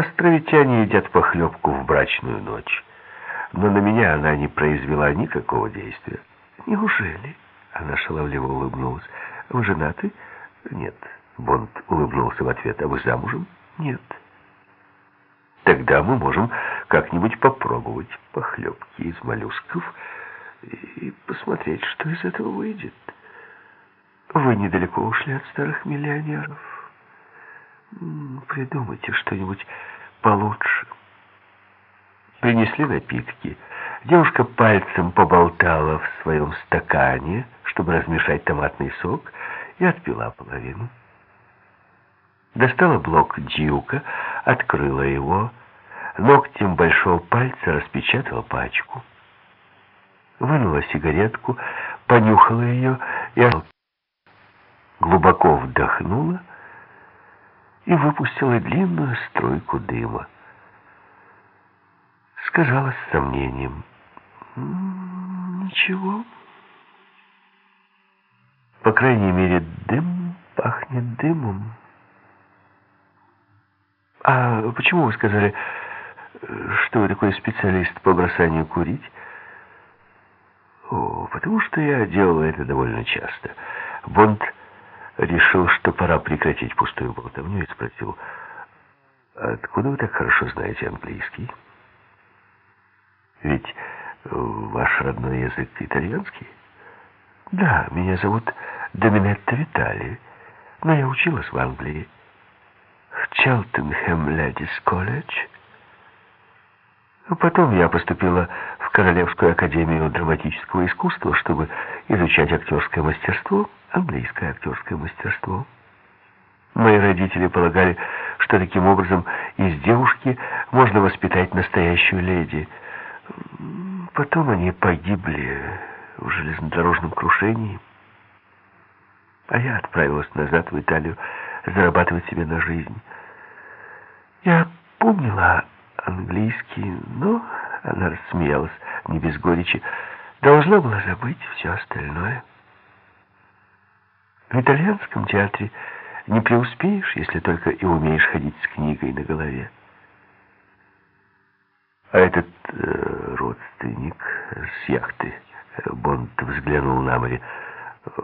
Островитяне едят похлебку в брачную ночь. Но на меня она не произвела никакого действия. Неужели? Она шаловливо улыбнулась. Вы женаты? Нет. Бонд улыбнулся в ответ. А вы замужем? Нет. Тогда мы можем как-нибудь попробовать похлебки из моллюсков и посмотреть, что из этого выйдет. Вы недалеко ушли от старых миллионеров. Придумайте что-нибудь получше. Принесли напитки. Девушка пальцем поболтала в своем стакане, чтобы размешать томатный сок, и отпила половину. Достала блок дьюка, открыла его, ногтем большого пальца распечатала пачку. Вынула сигаретку, понюхала ее и глубоко вдохнула и выпустила длинную струйку дыма. Сказала с сомнением, «Ничего. По крайней мере, дым пахнет дымом». «А почему вы сказали, что вы такой специалист по бросанию курить?» «О, потому что я делал это довольно часто. Бонд решил, что пора прекратить пустую болтовню и спросил, «Откуда вы так хорошо знаете английский?» «Ведь ваш родной язык итальянский?» «Да, меня зовут Доминетта Витали, но я училась в Англии, в Челтенхэм Ледис Колледж». Потом я поступила в Королевскую академию драматического искусства, чтобы изучать актерское мастерство, английское актерское мастерство. Мои родители полагали, что таким образом из девушки можно воспитать настоящую леди. Потом они погибли в железнодорожном крушении, а я отправилась назад в Италию зарабатывать себе на жизнь. Я помнила английский, но она рассмеялась не без горечи. Должна была забыть все остальное. В итальянском театре не преуспеешь, если только и умеешь ходить с книгой на голове. А этот э, родственник с яхты, э, Бонд взглянул на море,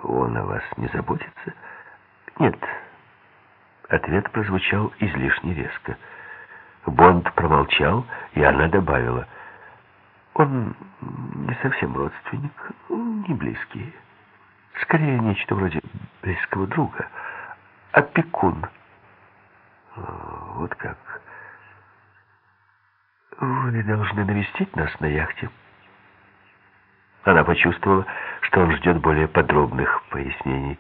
он о вас не заботится? Нет. Ответ прозвучал излишне резко. Бонд промолчал, и она добавила. Он не совсем родственник, не близкий. Скорее, нечто вроде близкого друга. Опекун. Вот как. Вы должны навестить нас на яхте. Она почувствовала, что он ждет более подробных пояснений.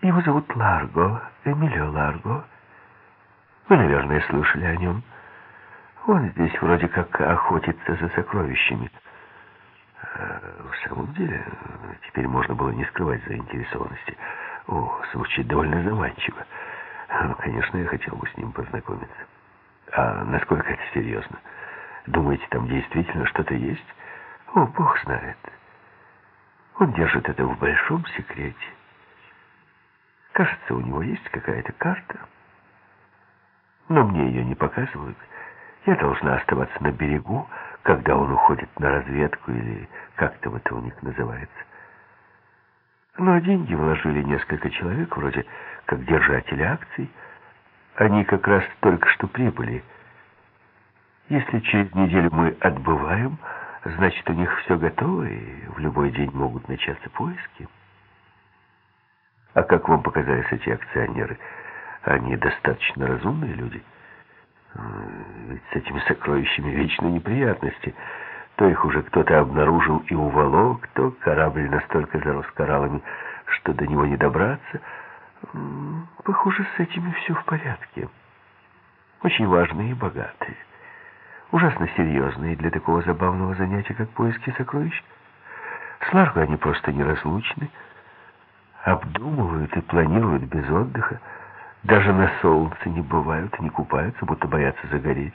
Его зовут Ларго, Эмилио Ларго. Вы, наверное, слышали о нем. Он здесь вроде как охотится за сокровищами. А в самом деле, теперь можно было не скрывать заинтересованности. О, звучит довольно заманчиво. Ну, конечно, я хотел бы с ним познакомиться. А насколько это серьезно? Думаете, там действительно что-то есть? О, Бог знает. Он держит это в большом секрете. Кажется, у него есть какая-то карта но мне ее не показывают. Я должна оставаться на берегу, когда он уходит на разведку, или как там это у них называется. А деньги вложили несколько человек, вроде как держатели акций. Они как раз только что прибыли. Если через неделю мы отбываем, значит, у них все готово, и в любой день могут начаться поиски. А как вам показались эти акционеры? Они достаточно разумные люди. Ведь с этими сокровищами вечно неприятности. То их уже кто-то обнаружил и уволок, то корабль настолько зарос кораллами, что до него не добраться. Похоже, с этими все в порядке. Очень важные и богатые. Ужасно серьезные для такого забавного занятия, как поиски сокровищ. С Ларго они просто неразлучны. Обдумывают и планируют без отдыха. Даже на солнце не бывают, не купаются, будто боятся загореть.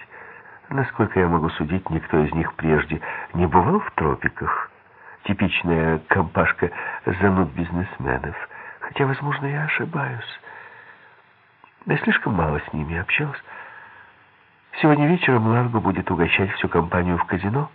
Насколько я могу судить, никто из них прежде не бывал в тропиках. Типичная компашка зануд бизнесменов. Хотя, возможно, я ошибаюсь. Я слишком мало с ними общался. Сегодня вечером Ларго будет угощать всю компанию в казино.